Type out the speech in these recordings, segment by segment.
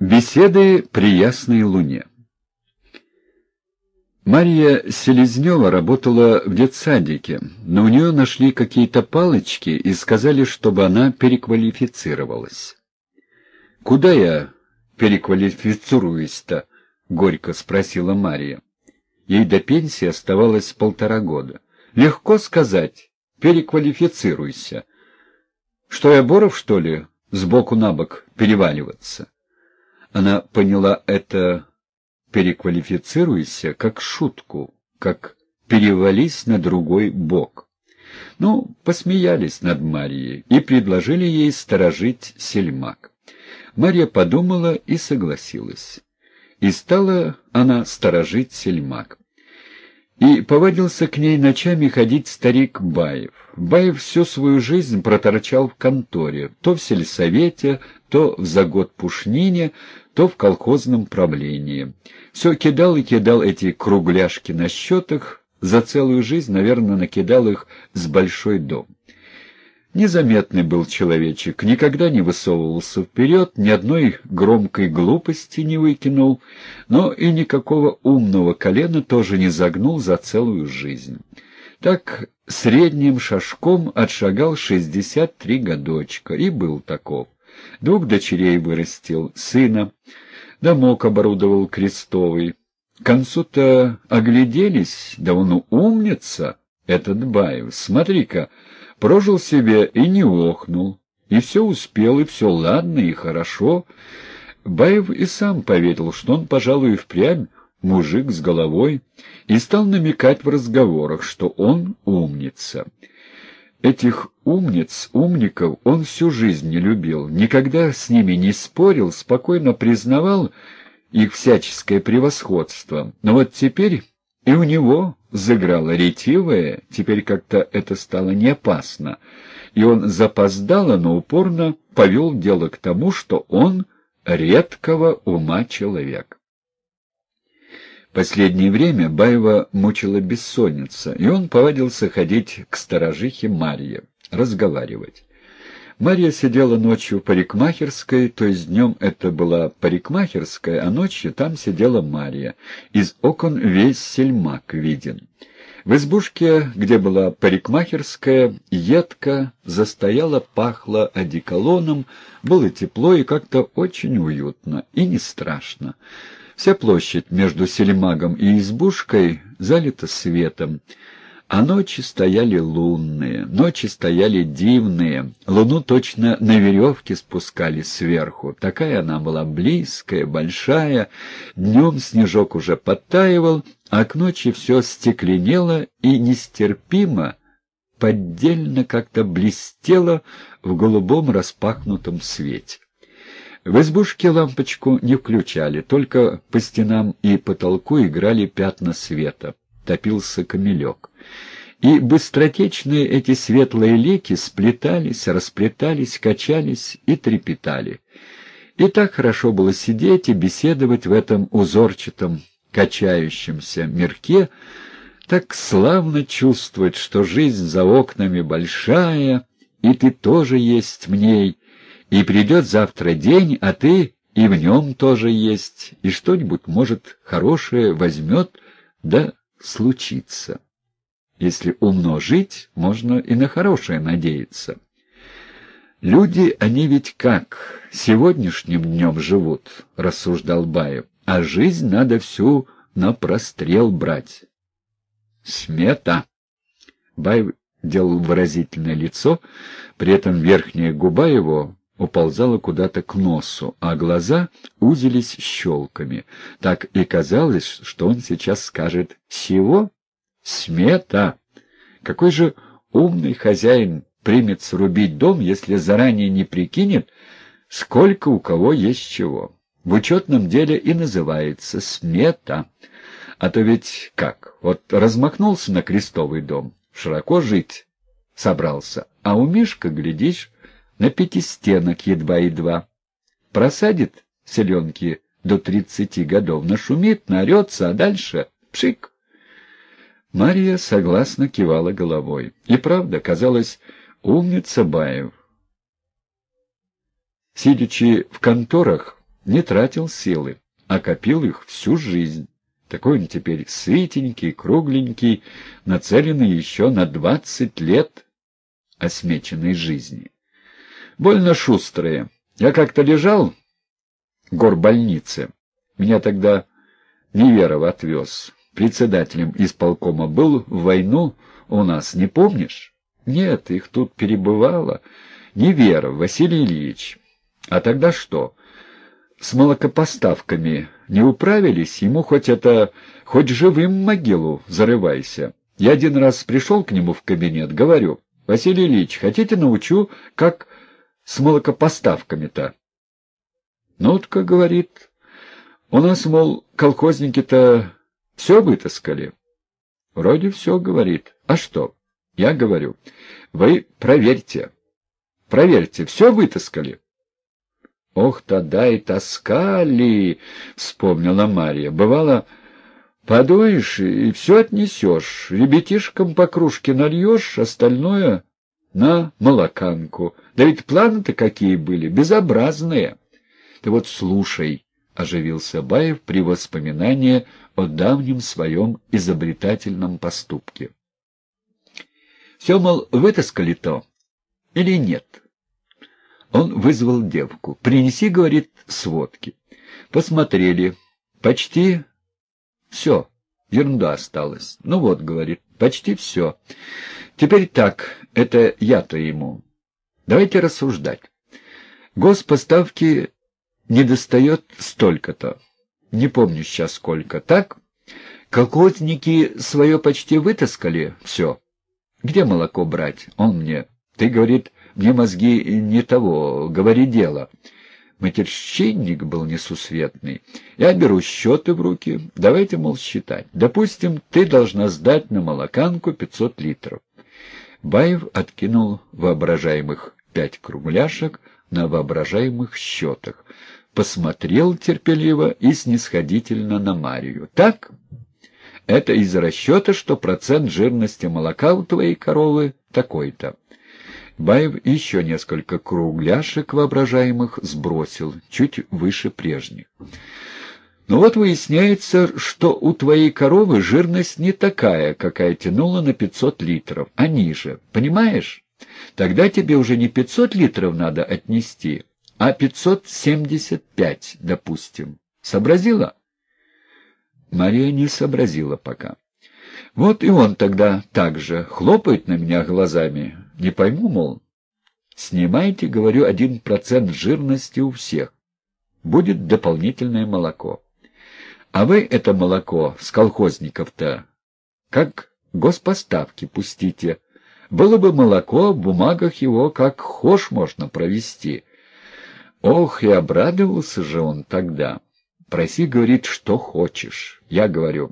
Беседы при ясной луне Мария Селезнева работала в детсадике, но у нее нашли какие-то палочки и сказали, чтобы она переквалифицировалась. «Куда я переквалифицируюсь-то?» — горько спросила Мария. Ей до пенсии оставалось полтора года. «Легко сказать. Переквалифицируйся. Что я, Боров, что ли, сбоку на бок переваливаться?» Она поняла это «переквалифицируйся» как шутку, как «перевались на другой бок». Ну, посмеялись над Марией и предложили ей сторожить сельмак. Мария подумала и согласилась. И стала она сторожить сельмак. И повадился к ней ночами ходить старик Баев. Баев всю свою жизнь проторчал в конторе, то в сельсовете, то в загод пушнине, то в колхозном правлении. Все кидал и кидал эти кругляшки на счетах, за целую жизнь, наверное, накидал их с большой дом. Незаметный был человечек, никогда не высовывался вперед, ни одной громкой глупости не выкинул, но и никакого умного колена тоже не загнул за целую жизнь. Так средним шажком отшагал шестьдесят три годочка и был таков. Двух дочерей вырастил, сына, домок оборудовал крестовый. К концу-то огляделись, да он умница, этот Баев, смотри-ка, прожил себе и не охнул, и все успел, и все ладно, и хорошо. Баев и сам поверил, что он, пожалуй, впрямь мужик с головой, и стал намекать в разговорах, что он умница. Этих умниц, умников он всю жизнь не любил, никогда с ними не спорил, спокойно признавал их всяческое превосходство. Но вот теперь и у него заграло ретивое, теперь как-то это стало не опасно, и он запоздало, но упорно повел дело к тому, что он редкого ума человек. Последнее время Баева мучила бессонница, и он повадился ходить к сторожихе Марье, разговаривать. Марья сидела ночью в парикмахерской, то есть днем это была парикмахерская, а ночью там сидела Марья. Из окон весь сельмак виден. В избушке, где была парикмахерская, едко застояла, пахло одеколоном, было тепло и как-то очень уютно, и не страшно. Вся площадь между сельмагом и избушкой залита светом, а ночи стояли лунные, ночи стояли дивные, луну точно на веревке спускали сверху. Такая она была близкая, большая, днем снежок уже подтаивал, а к ночи все стекленело и нестерпимо, поддельно как-то блестело в голубом распахнутом свете. В избушке лампочку не включали, только по стенам и потолку играли пятна света. Топился камелек. И быстротечные эти светлые леки сплетались, расплетались, качались и трепетали. И так хорошо было сидеть и беседовать в этом узорчатом, качающемся мирке, так славно чувствовать, что жизнь за окнами большая, и ты тоже есть в ней, и придет завтра день, а ты и в нем тоже есть, и что-нибудь, может, хорошее возьмет, да случится. Если умно жить, можно и на хорошее надеяться. Люди, они ведь как, сегодняшним днем живут, — рассуждал Баев, — а жизнь надо всю на прострел брать. Смета. Баев делал выразительное лицо, при этом верхняя губа его уползала куда-то к носу, а глаза узились щелками. Так и казалось, что он сейчас скажет «Всего? Смета! Какой же умный хозяин примет срубить дом, если заранее не прикинет, сколько у кого есть чего?» В учетном деле и называется смета. А то ведь как, вот размахнулся на крестовый дом, широко жить собрался, а у Мишка, глядишь, на пятистенок едва-едва. Просадит селенки до тридцати годов, нашумит, наорется, а дальше — пшик. Мария согласно кивала головой. И правда, казалось, умница Баев. Сидячи в конторах, не тратил силы, а копил их всю жизнь. Такой он теперь сытенький, кругленький, нацеленный еще на двадцать лет осмеченной жизни. Больно шустрые. Я как-то лежал в горбольнице. Меня тогда Неверов отвез. Председателем исполкома был в войну у нас, не помнишь? Нет, их тут перебывало. Неверов Василий Ильич. А тогда что? С молокопоставками не управились, ему хоть это, хоть живым могилу зарывайся. Я один раз пришел к нему в кабинет, говорю, Василий Ильич, хотите научу, как с молокопоставками-то? Нотка говорит, у нас, мол, колхозники-то все вытаскали. Вроде все, говорит. А что? Я говорю, вы проверьте. Проверьте, все вытаскали. «Ох, тогда и таскали!» — вспомнила Марья. «Бывало, подуешь и все отнесешь, ребятишкам по кружке нальешь, остальное на молоканку. Да ведь планы-то какие были, безобразные!» «Ты вот слушай!» — оживился Баев при воспоминании о давнем своем изобретательном поступке. «Все, мол, вытаскали то или нет?» Он вызвал девку. «Принеси, — говорит, — сводки». Посмотрели. Почти все. Ерунда осталась. Ну вот, — говорит, — почти все. Теперь так, это я-то ему. Давайте рассуждать. Госпоставки не достает столько-то. Не помню сейчас сколько. Так? Колхозники свое почти вытаскали. Все. Где молоко брать? Он мне. Ты, говорит, мне мозги не того, говори дело. Матерщинник был несусветный. Я беру счеты в руки. Давайте, мол, считать. Допустим, ты должна сдать на молоканку 500 литров. Баев откинул воображаемых пять кругляшек на воображаемых счетах. Посмотрел терпеливо и снисходительно на Марию. «Так?» Это из расчета, что процент жирности молока у твоей коровы такой-то. Баев еще несколько кругляшек воображаемых сбросил, чуть выше прежних. Но вот выясняется, что у твоей коровы жирность не такая, какая тянула на 500 литров, а ниже. Понимаешь? Тогда тебе уже не 500 литров надо отнести, а 575, допустим. Сообразила? Мария не сообразила пока. Вот и он тогда так же хлопает на меня глазами. Не пойму, мол, снимайте, говорю, один процент жирности у всех. Будет дополнительное молоко. А вы это молоко с колхозников-то как госпоставки пустите. Было бы молоко, в бумагах его как хошь можно провести. Ох, и обрадовался же он тогда. Проси, говорит, что хочешь. Я говорю,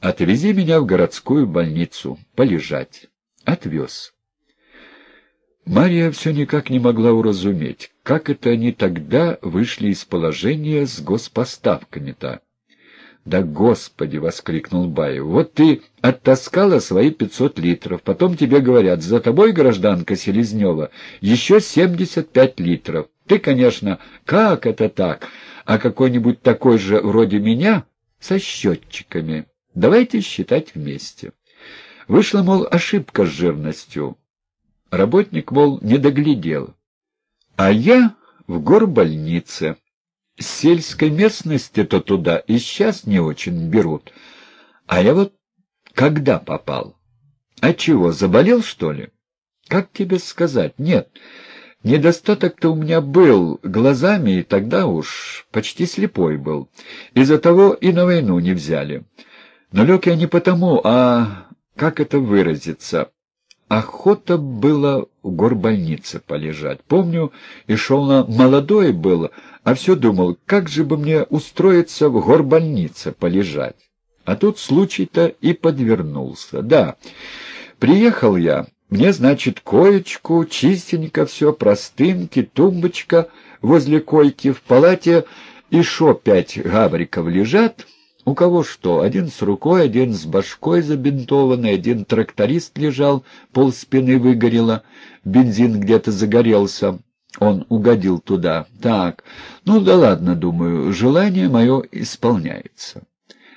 отвези меня в городскую больницу, полежать. Отвез. Мария все никак не могла уразуметь, как это они тогда вышли из положения с госпоставками-то. «Да господи!» — воскликнул Баев. «Вот ты оттаскала свои пятьсот литров, потом тебе говорят, за тобой, гражданка Селезнева, еще семьдесят пять литров. Ты, конечно, как это так? А какой-нибудь такой же вроде меня со счетчиками. Давайте считать вместе». Вышла, мол, ошибка с жирностью. Работник, мол, не доглядел. А я в горбольнице. Сельской местности-то туда и сейчас не очень берут. А я вот когда попал? А чего, заболел, что ли? Как тебе сказать? Нет, недостаток-то у меня был глазами, и тогда уж почти слепой был. Из-за того и на войну не взяли. Но лег я не потому, а, как это выразиться, охота было в горбольнице полежать. Помню, и шел на молодой был, а все думал, как же бы мне устроиться в горбольнице полежать. А тут случай-то и подвернулся. Да, приехал я, мне, значит, коечку, чистенько все, простынки, тумбочка возле койки, в палате еще пять гавриков лежат, у кого что, один с рукой, один с башкой забинтованный, один тракторист лежал, пол спины выгорело, бензин где-то загорелся. Он угодил туда. Так, ну да ладно, думаю, желание мое исполняется.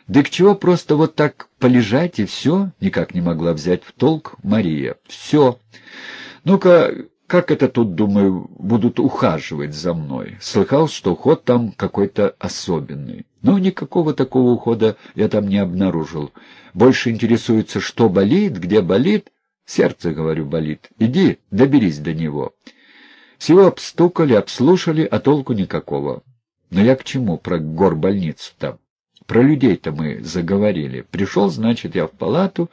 Да к чего просто вот так полежать и все? Никак не могла взять в толк Мария. Все. Ну-ка, как это тут, думаю, будут ухаживать за мной? Слыхал, что уход там какой-то особенный. Но никакого такого ухода я там не обнаружил. Больше интересуется, что болит, где болит. Сердце, говорю, болит. Иди, доберись до него. Всего обстукали, обслушали, а толку никакого. Но я к чему про горбольницу там? Про людей-то мы заговорили. Пришел, значит, я в палату.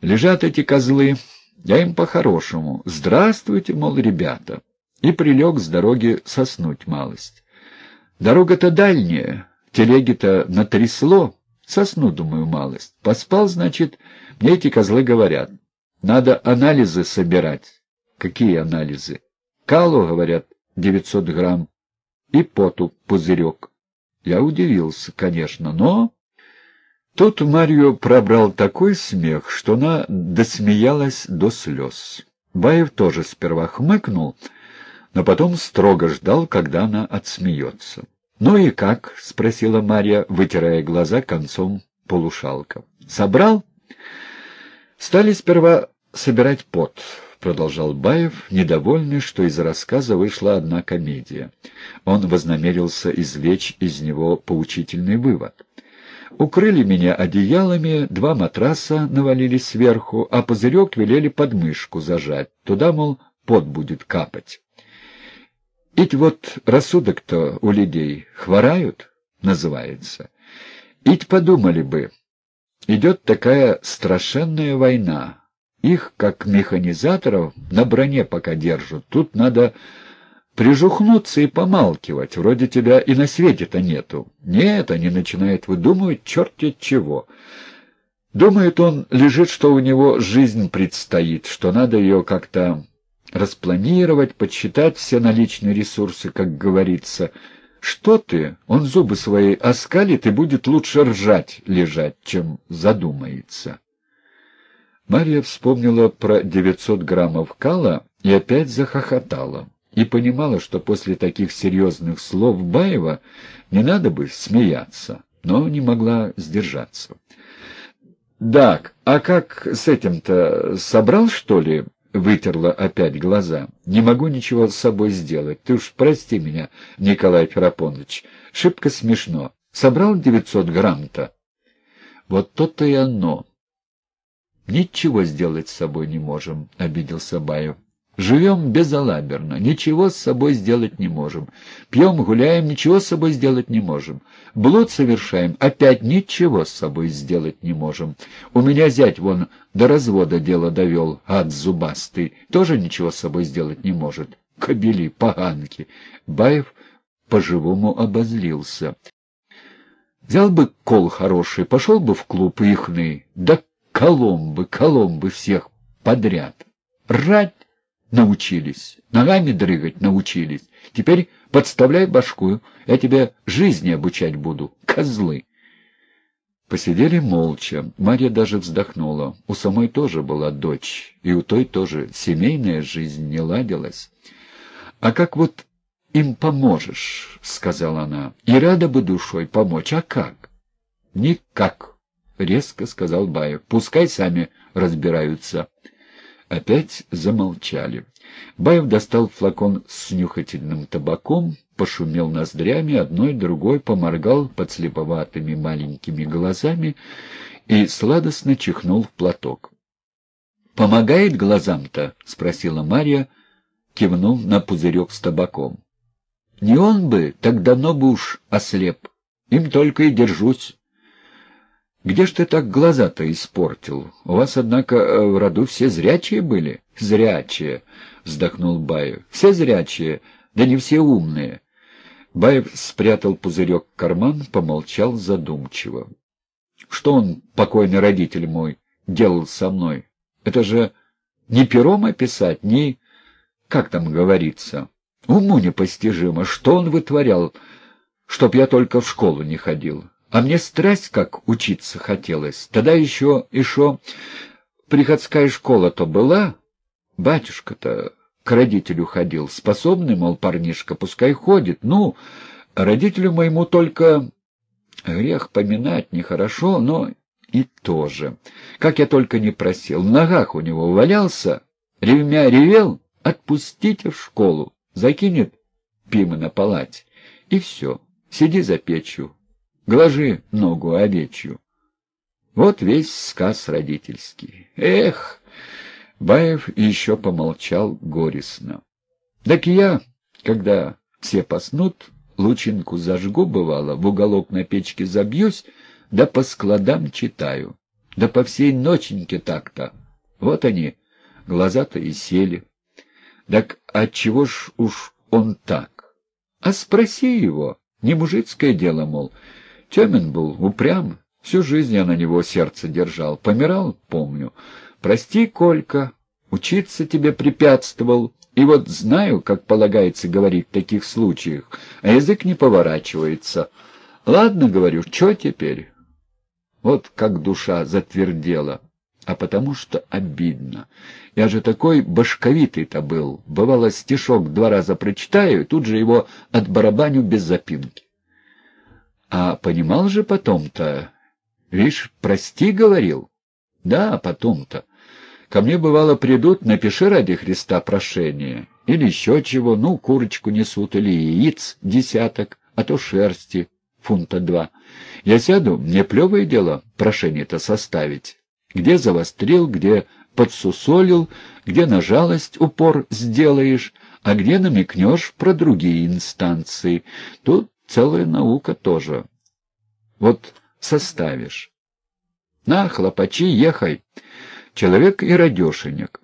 Лежат эти козлы. Я им по-хорошему. Здравствуйте, мол, ребята. И прилег с дороги соснуть малость. Дорога-то дальняя, телеги-то натрясло. Сосну, думаю, малость. Поспал, значит, мне эти козлы говорят. Надо анализы собирать. Какие анализы? Калу, говорят, девятьсот грамм. И поту пузырек. Я удивился, конечно, но... Тут Марью пробрал такой смех, что она досмеялась до слез. Баев тоже сперва хмыкнул, но потом строго ждал, когда она отсмеется. «Ну и как?» — спросила Марья, вытирая глаза концом полушалка. «Собрал?» Стали сперва собирать пот, — продолжал Баев, недовольный, что из рассказа вышла одна комедия. Он вознамерился извлечь из него поучительный вывод. Укрыли меня одеялами, два матраса навалились сверху, а пузырек велели под мышку зажать. Туда, мол, пот будет капать. Ить вот рассудок-то у людей хворают, называется. Ить подумали бы, идет такая страшенная война. Их, как механизаторов, на броне пока держат. Тут надо прижухнуться и помалкивать, вроде тебя и на свете-то нету. Нет, они начинают выдумывать черти чего. Думает он, лежит, что у него жизнь предстоит, что надо ее как-то распланировать, подсчитать все наличные ресурсы, как говорится. Что ты? Он зубы свои оскалит и будет лучше ржать лежать, чем задумается. Марья вспомнила про девятьсот граммов кала и опять захохотала и понимала, что после таких серьезных слов Баева не надо бы смеяться, но не могла сдержаться. «Так, а как с этим-то собрал, что ли?» Вытерла опять глаза. «Не могу ничего с собой сделать. Ты уж прости меня, Николай Ферапонович. Шибко смешно. Собрал девятьсот грамм-то?» «Вот то-то и оно». «Ничего сделать с собой не можем», — обиделся Баев. Живем безалаберно, ничего с собой сделать не можем. Пьем, гуляем, ничего с собой сделать не можем. Блуд совершаем, опять ничего с собой сделать не можем. У меня зять вон до развода дело довел, ад зубастый, тоже ничего с собой сделать не может. Кобели, поганки. Баев по-живому обозлился. Взял бы кол хороший, пошел бы в клуб ихный, да коломбы, коломбы всех подряд. Рать научились, ногами дрыгать научились. Теперь подставляй башку, я тебя жизни обучать буду, козлы. Посидели молча. Марья даже вздохнула. У самой тоже была дочь, и у той тоже семейная жизнь не ладилась. «А как вот им поможешь?» — сказала она. «И рада бы душой помочь. А как?» «Никак», — резко сказал Баев. «Пускай сами разбираются». Опять замолчали. Баев достал флакон с нюхательным табаком, пошумел ноздрями, одной другой поморгал подслеповатыми маленькими глазами и сладостно чихнул в платок. «Помогает глазам-то?» — спросила Марья, кивнув на пузырек с табаком. «Не он бы, так давно бы уж ослеп. Им только и держусь». Где ж ты так глаза-то испортил? У вас, однако, э, в роду все зрячие были? Зрячие, вздохнул Баев. Все зрячие, да не все умные. Баев спрятал пузырек в карман, помолчал задумчиво. Что он, покойный родитель мой, делал со мной? Это же не пером описать, ни... Как там говорится? Уму непостижимо, что он вытворял, чтоб я только в школу не ходил. А мне страсть как учиться хотелось. Тогда еще, еще приходская школа-то была. Батюшка-то к родителю ходил. Способный, мол, парнишка, пускай ходит. Ну, родителю моему только грех поминать нехорошо, но и тоже. Как я только не просил, в ногах у него валялся, ревмя ревел, отпустите в школу, закинет пима на палате, и все, сиди за печью, глажи ногу овечью. Вот весь сказ родительский. Эх! Баев еще помолчал горестно. Так я, когда все поснут, лучинку зажгу, бывало, в уголок на печке забьюсь, да по складам читаю. Да по всей ноченьке так-то. Вот они, глаза-то и сели. Так отчего ж уж он так? А спроси его, не мужицкое дело, мол. Темен был, упрям, Всю жизнь я на него сердце держал. Помирал, помню. Прости, Колька, учиться тебе препятствовал. И вот знаю, как полагается говорить в таких случаях, а язык не поворачивается. Ладно, говорю, что теперь? Вот как душа затвердела. А потому что обидно. Я же такой башковитый-то был. Бывало, стишок два раза прочитаю, и тут же его отбарабаню без запинки. А понимал же потом-то, Вишь, прости, говорил? Да, потом-то. Ко мне, бывало, придут, напиши ради Христа прошение. Или еще чего, ну, курочку несут, или яиц десяток, а то шерсти фунта два. Я сяду, мне плевое дело прошение-то составить. Где завострил, где подсусолил, где на жалость упор сделаешь, а где намекнешь про другие инстанции. Тут целая наука тоже. Вот составишь. На, хлопачи, ехай. Человек и радешенек.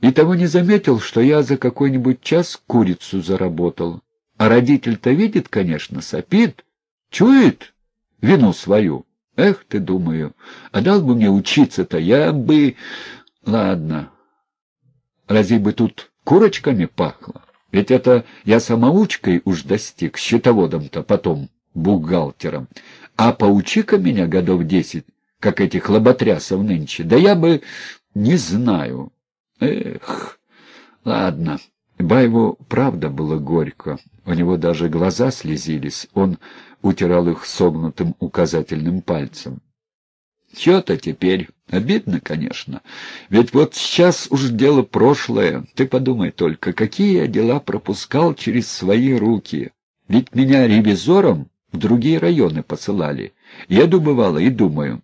И того не заметил, что я за какой-нибудь час курицу заработал. А родитель-то видит, конечно, сопит, чует вину свою. Эх ты, думаю, а дал бы мне учиться-то, я бы... Ладно, разве бы тут курочками пахло? Ведь это я самоучкой уж достиг, счетоводом-то потом, бухгалтером. А поучи-ка меня годов десять, как этих лоботрясов нынче, да я бы не знаю. Эх, ладно. Баеву правда было горько. У него даже глаза слезились. Он утирал их согнутым указательным пальцем. Чё-то теперь. Обидно, конечно. Ведь вот сейчас уж дело прошлое. Ты подумай только, какие я дела пропускал через свои руки. Ведь меня ревизором в другие районы посылали. Еду, бывало, и думаю,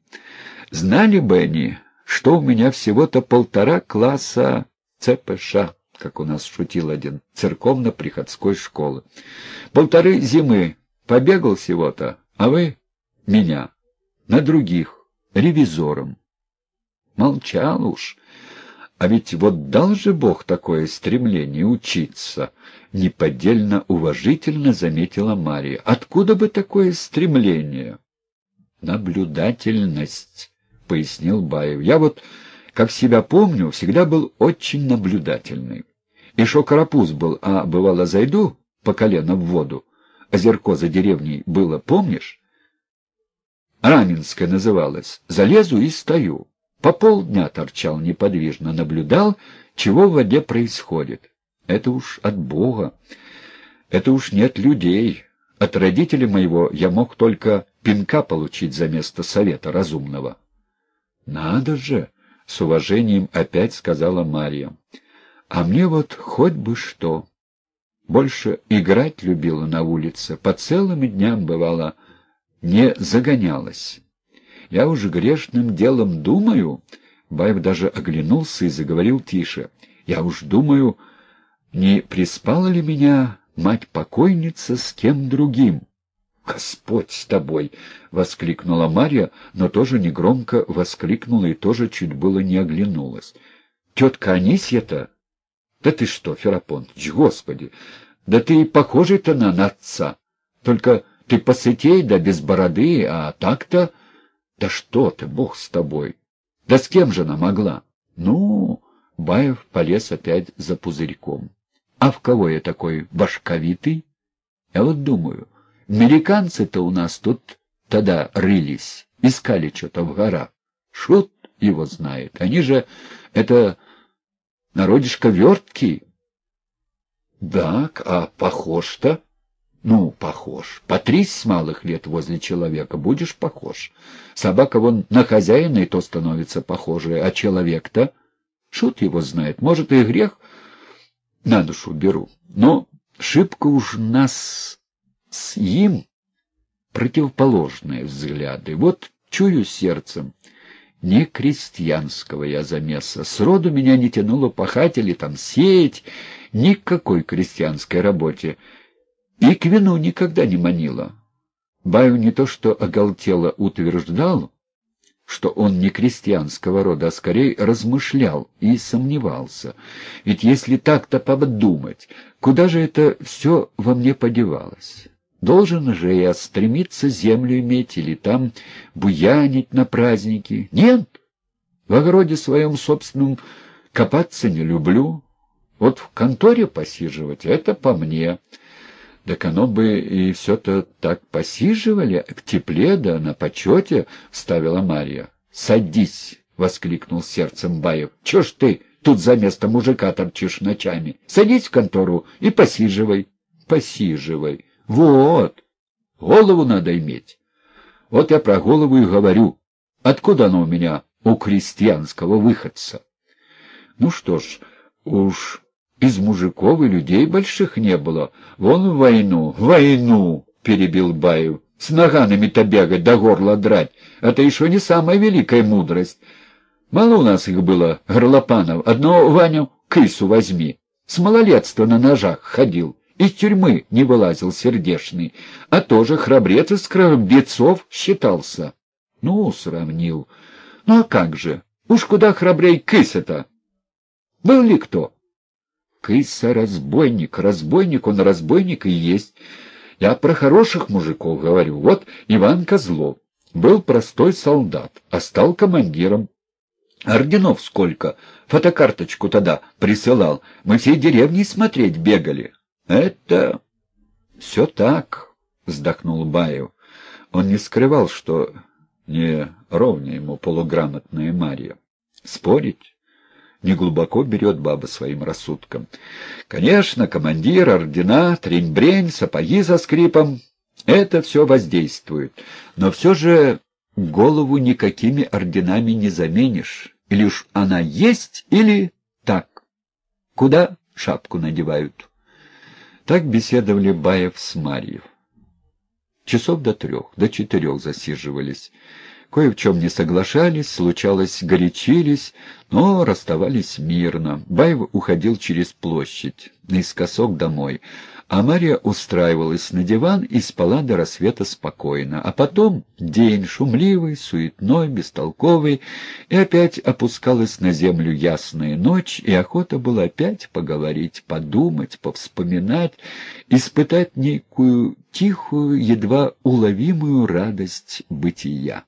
знали бы они, что у меня всего-то полтора класса ЦПШ, как у нас шутил один, церковно-приходской школы. Полторы зимы побегал всего-то, а вы — меня, на других, ревизором. Молчал уж. А ведь вот дал же Бог такое стремление учиться, неподдельно уважительно заметила Мария. Откуда бы такое стремление? Наблюдательность, пояснил Баев. Я вот, как себя помню, всегда был очень наблюдательный. И шо карапуз был, а бывало зайду по колено в воду. Озерко за деревней было, помнишь? Раменское называлось. Залезу и стою. По полдня торчал неподвижно, наблюдал, чего в воде происходит. Это уж от Бога. Это уж нет людей. От родителей моего я мог только пинка получить за место совета разумного. «Надо же!» — с уважением опять сказала Марья. «А мне вот хоть бы что. Больше играть любила на улице, по целым дням, бывало, не загонялась». Я уже грешным делом думаю...» Баев даже оглянулся и заговорил тише. «Я уж думаю, не приспала ли меня мать-покойница с кем другим?» «Господь с тобой!» — воскликнула Марья, но тоже негромко воскликнула и тоже чуть было не оглянулась. «Тетка Анисья-то? Да ты что, Ферапонтович, господи! Да ты похожий-то на отца! Только ты посытей да без бороды, а так-то...» Да что ты, бог с тобой! Да с кем же она могла? Ну, Баев полез опять за пузырьком. А в кого я такой башковитый? Я вот думаю, американцы-то у нас тут тогда рылись, искали что-то в горах. Шут его знает. Они же, это народишко верткий. Так, а похож-то? Ну, похож. Потрись с малых лет возле человека, будешь похож. Собака вон на хозяина и то становится похожей, а человек-то... Шут его знает, может, и грех на душу беру. Но шибко уж нас с им противоположные взгляды. Вот чую сердцем, не крестьянского я замеса. Сроду меня не тянуло пахать или там сеять, ни к какой крестьянской работе. И к вину никогда не манила. Баю не то что оголтело утверждал, что он не крестьянского рода, а скорее размышлял и сомневался. Ведь если так-то подумать, куда же это все во мне подевалось? Должен же я стремиться землю иметь или там буянить на праздники. Нет, в огороде своем собственном копаться не люблю. Вот в конторе посиживать — это по мне. Так оно бы и все-то так посиживали, в тепле да на почете, — вставила Марья. — Садись, — воскликнул сердцем Баев. — Че ж ты тут за место мужика торчишь ночами? Садись в контору и посиживай. — Посиживай. Вот, голову надо иметь. Вот я про голову и говорю. Откуда она у меня, у крестьянского выходца? Ну что ж, уж из мужиков и людей больших не было. Вон в войну, войну, перебил Баев. С наганами-то бегать, до горла драть. Это еще не самая великая мудрость. Мало у нас их было, горлопанов. Одно Ваню кысу возьми. С малолетства на ножах ходил. Из тюрьмы не вылазил сердешный, а тоже храбрец из храбрецов считался. Ну, сравнил. Ну, а как же? Уж куда храбрей кыса-то? Был ли кто? Кыса — разбойник. Разбойник он разбойник и есть. Я про хороших мужиков говорю. Вот Иван Козлов. Был простой солдат, а стал командиром. Орденов сколько? Фотокарточку тогда присылал. Мы всей деревней смотреть бегали. — Это все так, — вздохнул Баев. Он не скрывал, что не ровня ему полуграмотная Марья. Спорить не глубоко берет баба своим рассудком. Конечно, командир, ордена, трень-брень, сапоги со скрипом — это все воздействует. Но все же голову никакими орденами не заменишь. Или уж она есть, или так. Куда шапку надевают? Так беседовали Баев с Марьев. Часов до трех, до четырех засиживались. Кое в чем не соглашались, случалось, горячились, но расставались мирно. Баев уходил через площадь, наискосок домой, а Мария устраивалась на диван и спала до рассвета спокойно. А потом день шумливый, суетной, бестолковый, и опять опускалась на землю ясная ночь, и охота была опять поговорить, подумать, повспоминать, испытать некую тихую, едва уловимую радость бытия.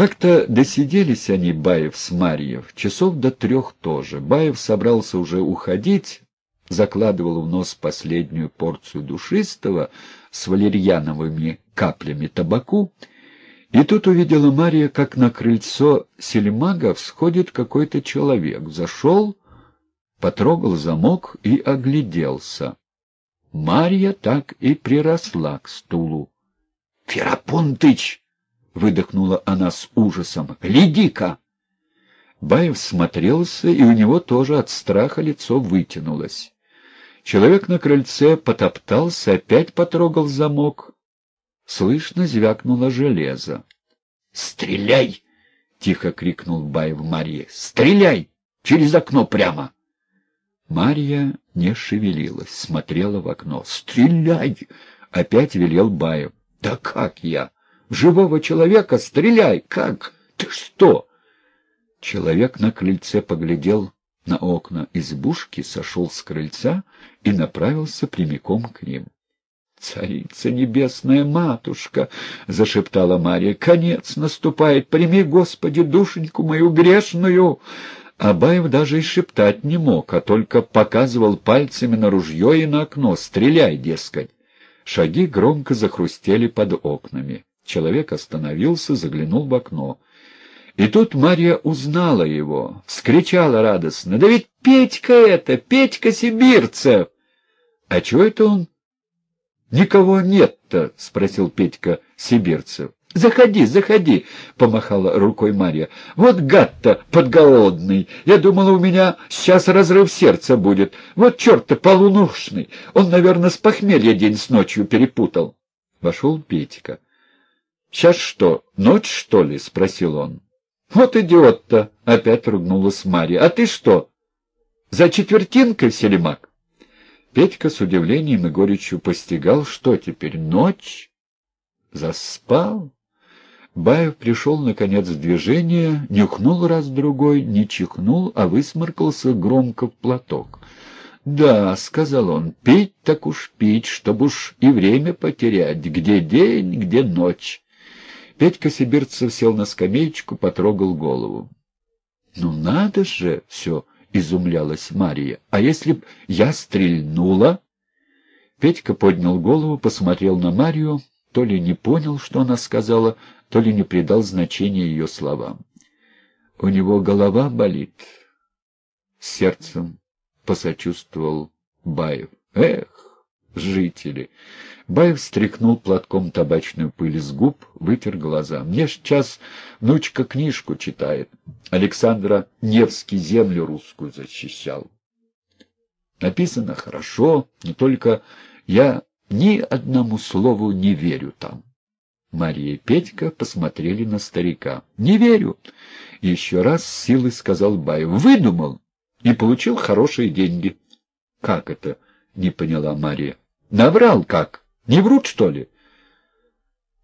Как-то досиделись они, Баев с Марьев, часов до трех тоже. Баев собрался уже уходить, закладывал в нос последнюю порцию душистого с валерьяновыми каплями табаку, и тут увидела Мария, как на крыльцо сельмага всходит какой-то человек. Зашел, потрогал замок и огляделся. Марья так и приросла к стулу. — Ферапонтыч! — выдохнула она с ужасом. — Гляди-ка! Баев смотрелся, и у него тоже от страха лицо вытянулось. Человек на крыльце потоптался, опять потрогал замок. Слышно звякнуло железо. «Стреляй!» — тихо крикнул Баев Марье. «Стреляй! Через окно прямо!» Марья не шевелилась, смотрела в окно. «Стреляй!» — опять велел Баев. «Да как я? Живого человека стреляй! Как? Ты что?» Человек на крыльце поглядел на окна избушки, сошел с крыльца и направился прямиком к ним. «Царица небесная матушка!» — зашептала Мария. «Конец наступает! Прими, Господи, душеньку мою грешную!» Абаев даже и шептать не мог, а только показывал пальцами на ружье и на окно. «Стреляй, дескать!» Шаги громко захрустели под окнами. Человек остановился, заглянул в окно. И тут Марья узнала его, вскричала радостно. «Да ведь Петька это, Петька Сибирцев!» А чего это он? Никого нет-то, спросил Петька Сибирцев. «Заходи, заходи!» — помахала рукой Марья. «Вот гад-то подголодный! Я думала, у меня сейчас разрыв сердца будет. Вот черт-то полуношный! Он, наверное, с похмелья день с ночью перепутал». Вошел Петька. «Сейчас что, ночь, что ли?» — спросил он. «Вот идиот-то!» — опять ругнулась Марья. «А ты что, за четвертинкой, Селимак?» Петька с удивлением и горечью постигал, что теперь ночь. Заспал. Баев пришел, наконец, в движение, нюхнул раз-другой, не чихнул, а высморкался громко в платок. «Да», — сказал он, — «пить так уж пить, чтобы уж и время потерять, где день, где ночь». Петька Сибирцев сел на скамеечку, потрогал голову. «Ну надо же!» — все изумлялась Мария. «А если б я стрельнула?» Петька поднял голову, посмотрел на Марию, то ли не понял, что она сказала, то ли не придал значения ее словам. «У него голова болит», — сердцем посочувствовал Баев. «Эх, жители!» Баев стряхнул платком табачную пыль с губ, вытер глаза. «Мне ж час внучка книжку читает. Александра Невский землю русскую защищал. Написано хорошо, но только я ни одному слову не верю там». Мария и Петька посмотрели на старика. «Не верю!» — еще раз силой сказал Баев. «Выдумал и получил хорошие деньги». «Как это?» — не поняла Мария. «Наврал как? Не врут, что ли?»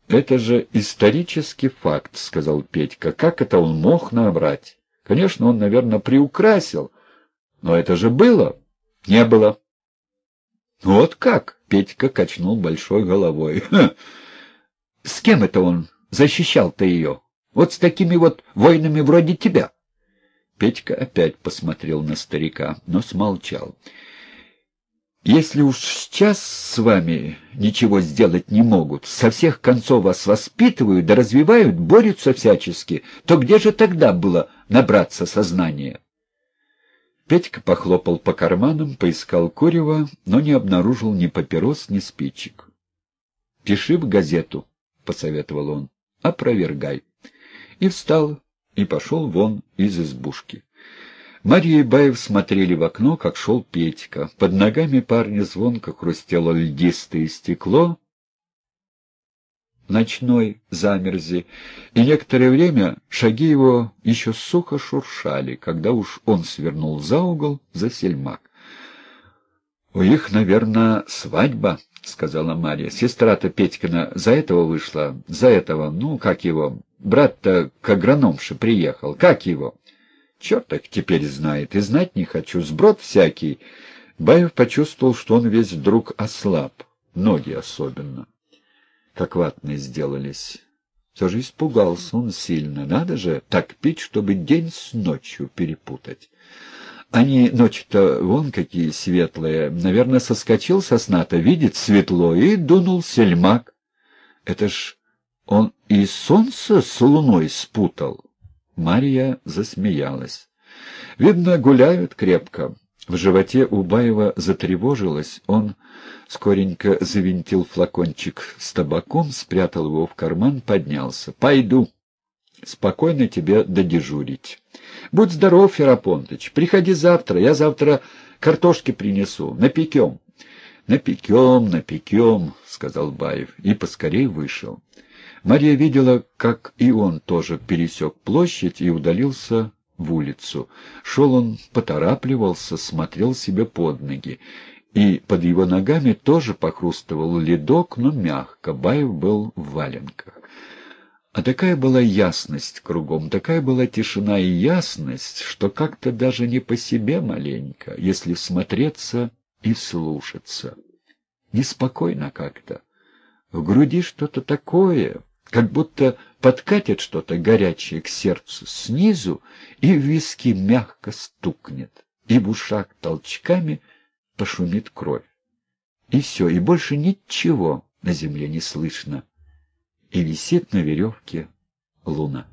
«Это же исторический факт», — сказал Петька. «Как это он мог наврать? Конечно, он, наверное, приукрасил. Но это же было?» «Не было». «Вот как?» — Петька качнул большой головой. С кем это он защищал-то ее? Вот с такими вот воинами вроде тебя. Петька опять посмотрел на старика, но смолчал. Если уж сейчас с вами ничего сделать не могут, со всех концов вас воспитывают да развивают, борются всячески, то где же тогда было набраться сознания? Петька похлопал по карманам, поискал курева, но не обнаружил ни папирос, ни спичек. — Пиши в газету, посоветовал он. «Опровергай». И встал, и пошел вон из избушки. Марья и Баев смотрели в окно, как шел Петька. Под ногами парня звонко хрустело льдистое стекло ночной замерзи, и некоторое время шаги его еще сухо шуршали, когда уж он свернул за угол за сельмак. «У их, наверное, свадьба», — сказала Марья. «Сестра-то Петькина за этого вышла, за этого, ну, как его, брат-то к агрономше приехал, как его?» «Черт их теперь знает, и знать не хочу, сброд всякий». Баев почувствовал, что он весь вдруг ослаб, ноги особенно, как ватные сделались. Все же испугался он сильно. Надо же так пить, чтобы день с ночью перепутать. Они ночи-то вон какие светлые. Наверное, соскочил со сна-то, видит светло, и дунул сельмак. Это ж он и солнце с луной спутал. Марья засмеялась. Видно, гуляют крепко. В животе у Баева затревожилось, он скоренько завинтил флакончик с табаком, спрятал его в карман, поднялся. «Пойду. Спокойно тебе додежурить». Будь здоров, Ферапонтыч, приходи завтра, я завтра картошки принесу, напекем. Напекем, напекем, сказал Баев, и поскорей вышел. Мария видела, как и он тоже пересек площадь и удалился в улицу. Шел он, поторапливался, смотрел себе под ноги. И под его ногами тоже похрустывал ледок, но мягко. Баев был в валенках. А такая была ясность кругом, такая была тишина и ясность, что как-то даже не по себе маленько, если всмотреться и слушаться. Неспокойно как-то. В груди что-то такое, как будто подкатит что-то горячее к сердцу снизу, и в виски мягко стукнет, и в ушах толчками пошумит кровь. И все, и больше ничего на земле не слышно и висит на веревке луна.